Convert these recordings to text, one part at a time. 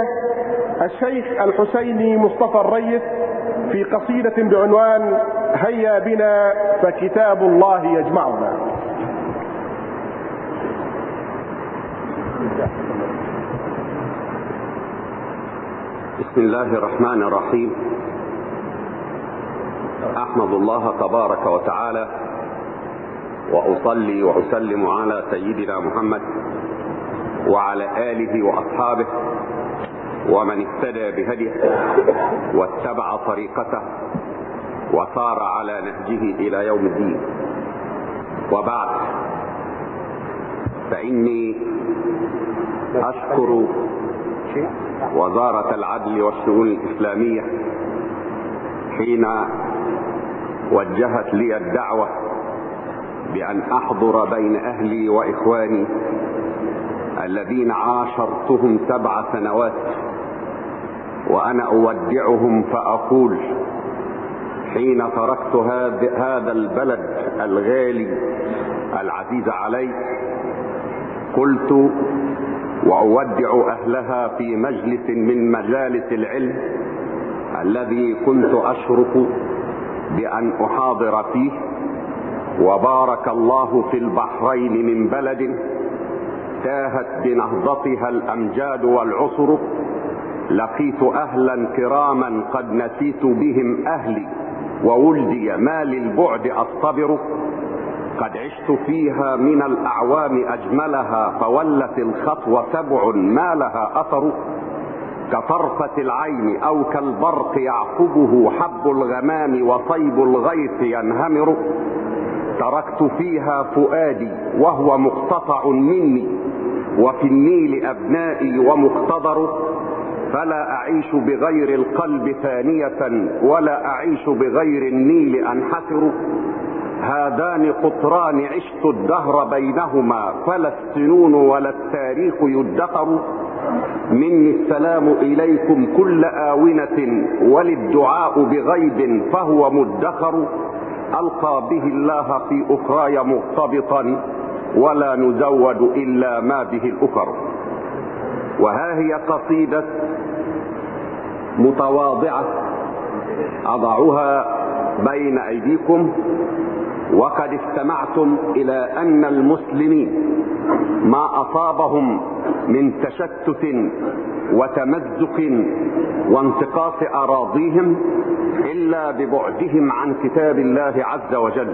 الليلة الشيخ الحسيني مصطفى الريس في قصيدة بعنوان هيا بنا فكتاب الله يجمعنا. بسم الله الرحمن الرحيم. أحمد الله تبارك وتعالى وأصلي وأسلم على سيدنا محمد وعلى آله وأصحابه ومن اهتدى بهديه واتبع طريقته وسار على نهجه إلى يوم الدين. وبعد فإني أشكر وزارة العدل والشؤون الإسلامية حين وجهت لي الدعوة بأن أحضر بين أهلي وإخواني الذين عاشرتهم سبع سنوات وأنا أودعهم فأقول حين تركت هذا البلد الغالي العزيز علي قلت وأودع أهلها في مجلس من مجالس العلم الذي كنت أشرف بأن أحاضر فيه وبارك الله في البحرين من بلد تاهت بنهضتها الأمجاد والعصر. لقيت أهلا كراما قد نسيت بهم أهلي وولدي ما للبعد أصطبر. قد عشت فيها من الأعوام أجملها فولت الخطوة سبع ما لها أثر. كطرفة العين أو كالبرق يعقبه حب الغمام وصيب الغيث ينهمر. تركت فيها فؤادي وهو مقتطع مني. وفي النيل أبنائي ومقتدر فلا أعيش بغير القلب ثانية ولا أعيش بغير النيل أنحسر. هذان قطران عشت الدهر بينهما فلا السنون ولا التاريخ يدخر. مني السلام إليكم كل آونة وللدعاء بغيب فهو مدخر. ألقى به الله في أخراي مرتبطا ولا نزود إلا ما به الأخر. وها هي قصيدة متواضعة أضعها بين أيديكم وقد استمعتم إلى أن المسلمين ما أصابهم من تشتت وتمزق وانتقاص أراضيهم إلا ببعدهم عن كتاب الله عز وجل.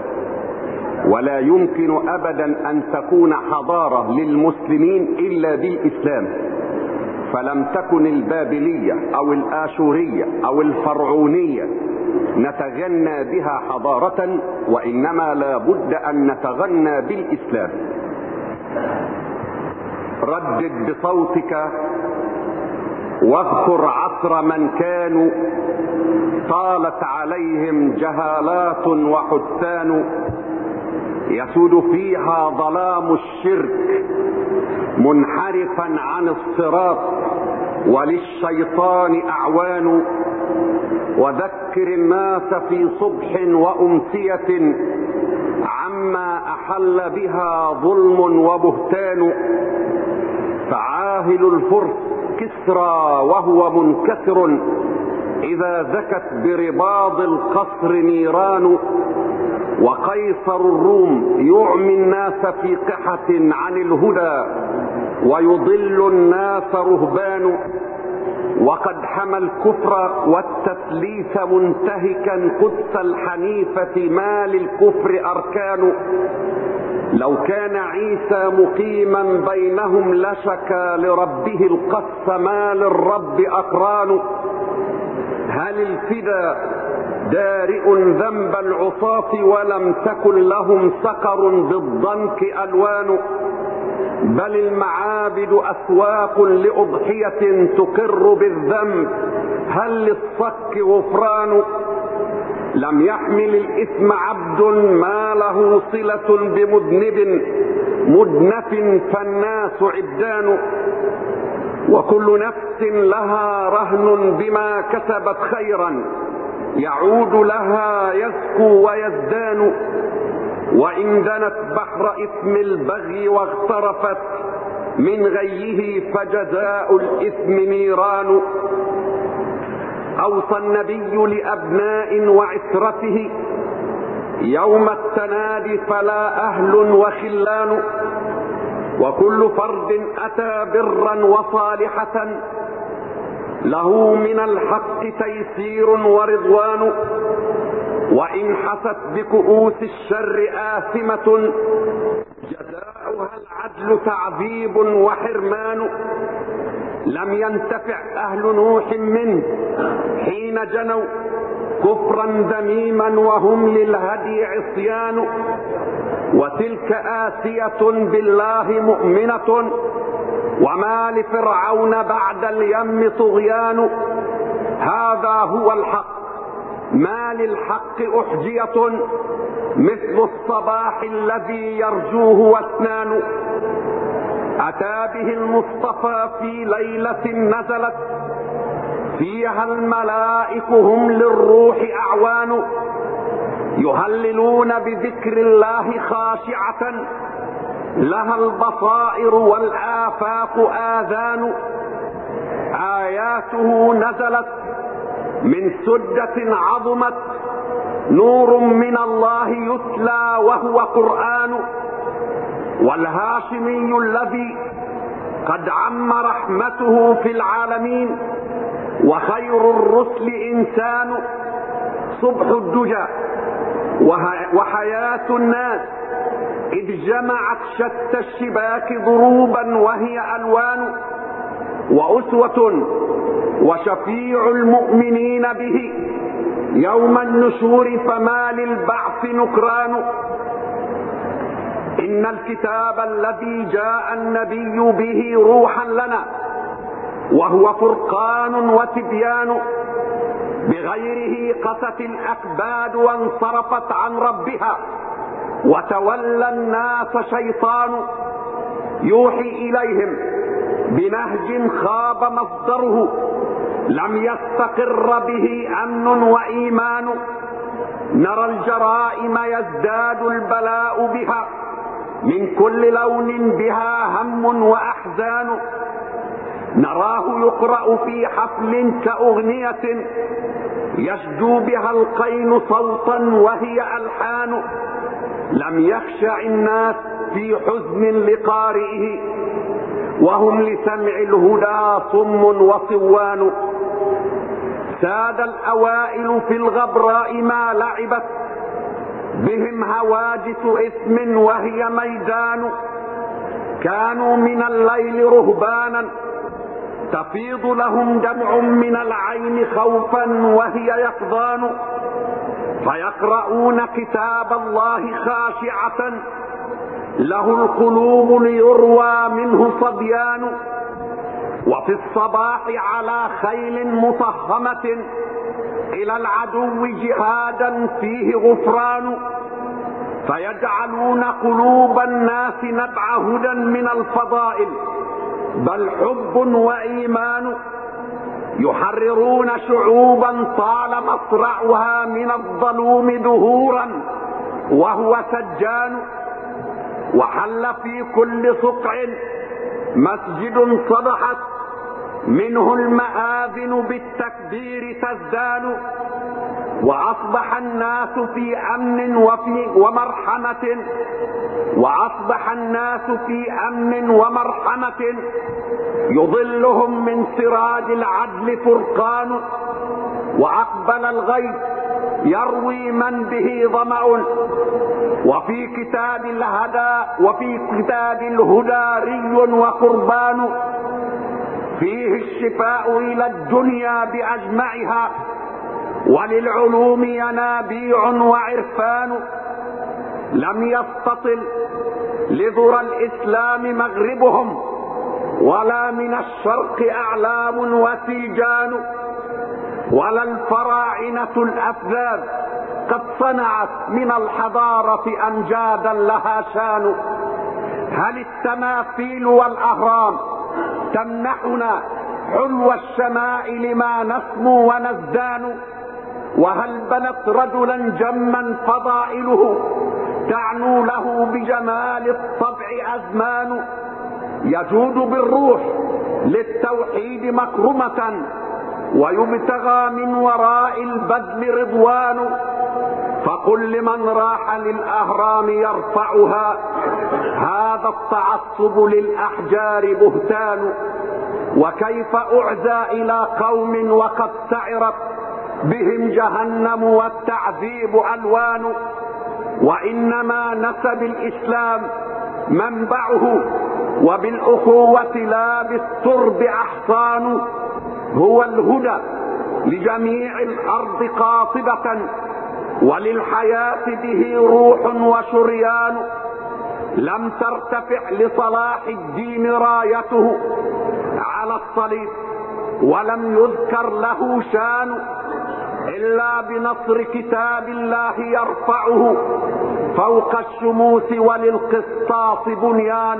ولا يمكن ابدا أن تكون حضارة للمسلمين إلا بالإسلام. فلم تكن البابلية أو الآشورية أو الفرعونية نتغنى بها حضارة وإنما لا بد أن نتغنى بالإسلام. ردد بصوتك واذكر عصر من كانوا طالت عليهم جهالات وحسان يسود فيها ظلام الشرك منحرفا عن الصراط وللشيطان أعوان. وذكر الناس في صبح وأمسية عما أحل بها ظلم وبهتان. فعاهل الفرس كسرى وهو منكسر. إذا ذكت برباض القصر نيران. وقيصر الروم يعمي الناس في قحة عن الهدى ويضل الناس رهبان وقد حمى الكفر والتثليث منتهكا قدس الحنيفة ما للكفر أركان لو كان عيسى مقيما بينهم لشكى لربه القس ما للرب أقران هل الفدا دارئ ذنب العصاة ولم تكن لهم سقر بالضنك ألوان؟ بل المعابد أسواق لأضحية تقر بالذنب هل للصك غفران؟ لم يحمل الإثم عبد ما له صلة بمذنب مدنف فالناس عدان وكل نفس لها رهن بما كسبت خيرا. يعود لها يزكو ويزدان. وإن دنت بحر إثم البغي واغترفت من غيه فجزاء الإثم نيران. أوصى النبي لأبناء وعترته يوم التنادي فلا أهل وخلان. وكل فرد أتى برا وصالحة له من الحق تيسير ورضوان وإن حست بكؤوس الشر آثمة جزاؤها العدل تعذيب وحرمان. لم ينتفع أهل نوح منه حين جنوا كفرا ذميما وهم للهدي عصيان. وتلك آسية بالله مؤمنة وما لفرعون بعد اليم طغيان. هذا هو الحق. ما للحق أحجية مثل الصباح الذي يرجوه واسنان. أتى به المصطفى في ليلة نزلت. فيها الملائك هم للروح أعوان. يهللون بذكر الله خاشعة لها البصائر والآفاق آذان. آياته نزلت من سدة عظمت. نور من الله يتلى وهو قرآن. والهاشمي الذي قد عم رحمته في العالمين. وخير الرسل إنسان. صبح الدجى. وحياة الناس. إذ جمعت شتى الشباك ضروبا وهي ألوان وأسوة وشفيع المؤمنين به. يوم النشور فما للبعث نكران. إن الكتاب الذي جاء النبي به روحا لنا وهو فرقان وتبيان. بغيره قست الأكباد وانصرفت عن ربها. وتولى الناس شيطان يوحي إليهم بنهج خاب مصدره. لم يستقر به أمن وإيمان. نرى الجرائم يزداد البلاء بها. من كل لون بها هم وأحزان. نراه يقرأ في حفل كأغنية يشدو بها القين صوتا وهي ألحان. لم يخشع الناس في حزن لقارئه وهم لسمع الهدى صم وصوان. ساد الأوائل في الغبراء ما لعبت بهم هواجس اثم وهي ميدان. كانوا من الليل رهبانا تفيض لهم دمع من العين خوفا وهي يقظان فيقرؤون كتاب الله خاشعة. له القلوب ليروى منه صبيان. وفي الصباح على خيل مطهمة إلى العدو جهادا فيه غفران. فيجعلون قلوب الناس نبع هدى من الفضائل. بل حب وإيمان يحررون شعوبا طال مصرعها من الظلوم دهورا وهو سجان وحل في كل صقع مسجد صدحت منه المآذن بالتكبير تزدان وأصبح الناس في أمن وفي ومرحمة. وأصبح الناس في أمن ومرحمة. يظلهم من سراج العدل فرقان. وأقبل الغيث يروي من به ظمأ. وفي كتاب الهدى وفي كتاب الهدى ري وقربان. فيه الشفاء إلى الدنيا بأجمعها. وللعلوم ينابيع وعرفان لم يستطل لذرى الإسلام مغربهم ولا من الشرق أعلام وسيجان ولا الفراعنة الأفذاذ قد صنعت من الحضارة امجادا لها شان هل التماثيل والأهرام تمنحنا حلو الشمائل ما نسمو ونزدان وهل بنت رجلا جما فضائله تعنو له بجمال الطبع أزمان يجود بالروح للتوحيد مكرمة ويبتغى من وراء البذل رضوان فقل لمن راح للأهرام يرفعها هذا التعصب للأحجار بهتان وكيف أعزى إلى قوم وقد سعرت بهم جهنم والتعذيب ألوان وإنما نسب الإسلام منبعه وبالأخوة لا بالترب أحصان هو الهدى لجميع الأرض قاطبة وللحياة به روح وشريان. لم ترتفع لصلاح الدين رايته على الصليب ولم يذكر له شان. إلا بنصر كتاب الله يرفعه فوق الشموس وللقسطاس بنيان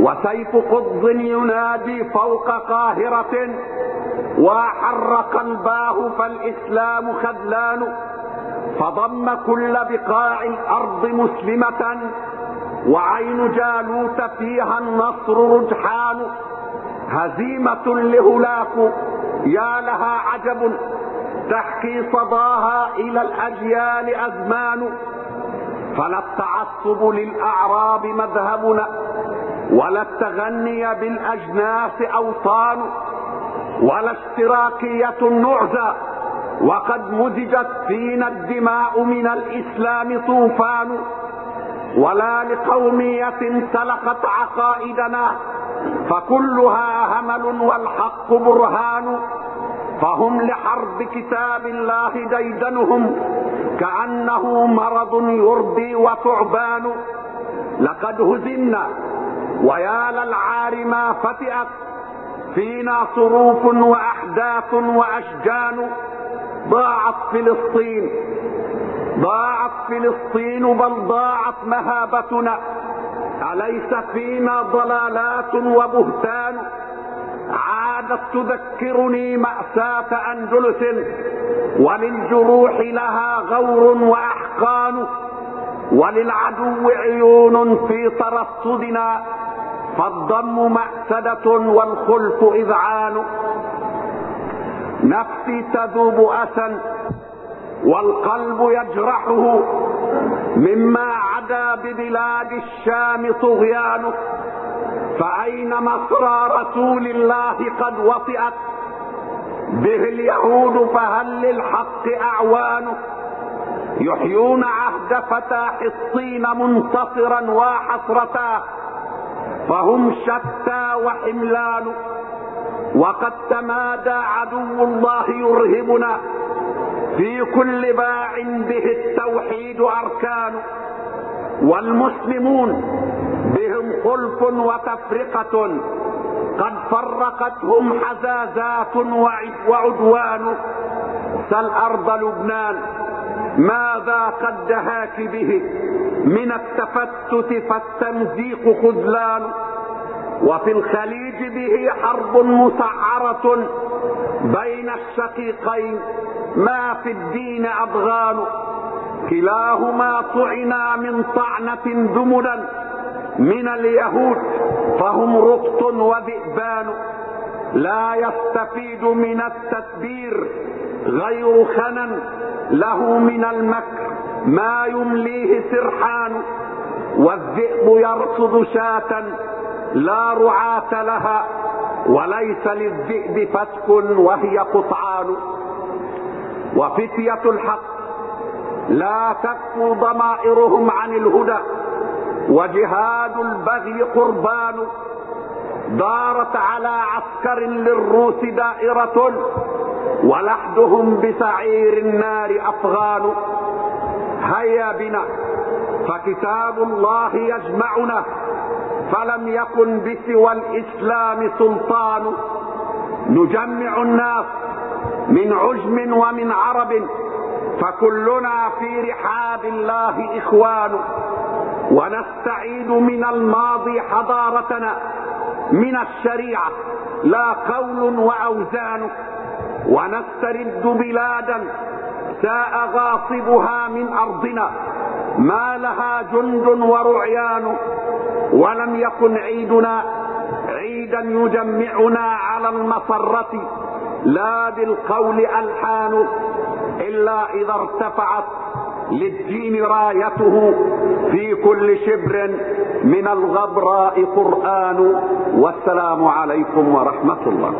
وسيف قض ينادي فوق قاهرة وحر قلباه فالإسلام خذلان. فضم كل بقاع الأرض مسلمة وعين جالوت فيها النصر رجحان. هزيمة لهلاك يا لها عجب. تحكي صداها إلى الأجيال أزمان. فلا التعصب للأعراب مذهبنا ولا التغني بالأجناس أوطان ولا اشتراكية نعزى وقد مزجت فينا الدماء من الإسلام طوفان. ولا لقومية سلقت عقائدنا فكلها همل والحق برهان. فهم لحرب كتاب الله ديدنهم كأنه مرض يرضي وثعبان. لقد هزمنا ويا للعار ما فتئت فينا صروف وأحداث وأشجان. ضاعت فلسطين ضاعت فلسطين بل ضاعت مهابتنا. أليس فينا ضلالات وبهتان؟ عادت تذكرني مأساة أندلس وللجروح لها غور وأحقان وللعدو عيون في ترصدنا فالضم مأسدة والخلف إذعان. نفسي تذوب أسا والقلب يجرحه مما عدا ببلاد الشام طغيان. فأين مصرى رسول الله قد وطئت؟ به اليهود فهل للحق أعوان؟ يحيون عهد فتى حصين منتصرا وحسرتا فهم شتى وحملان. وقد تمادى عدو الله يرهبنا في كل باع به التوحيد أركان. والمسلمون بهم خلف وتفرقة قد فرقتهم حزازات وعدوان. سل ارض لبنان ماذا قد دهاك به؟ من التفتت فالتمزيق خذلان. وفي الخليج به حرب مسعرة بين الشقيقين. ما في الدين أضغان. كلاهما طعنا من طعنة دملا من اليهود فهم ربط وذئبان. لا يستفيد من التدبير غير خنن له من المكر ما يمليه سرحان. والذئب يرصد شاة لا رعاة لها وليس للذئب فتك وهي قطعان. وفتية الحق لا تكفو ضمائرهم عن الهدى وجهاد البغي قربان. دارت على عسكر للروس دائرة ولحدهم بسعير النار أفغان. هيا بنا فكتاب الله يجمعنا فلم يكن بسوى الإسلام سلطان. نجمع الناس من عجم ومن عرب فكلنا في رحاب الله إخوان ونستعيد من الماضي حضارتنا من الشريعة لا قول وأوزان ونسترد بلادا ساء غاصبها من أرضنا ما لها جند ورعيان ولم يكن عيدنا عيدا يجمعنا على المسرة لا بالقول ألحان إلا إذا ارتفعت للدين رايته في كل شبر من الغبراء قرآن والسلام عليكم ورحمة الله.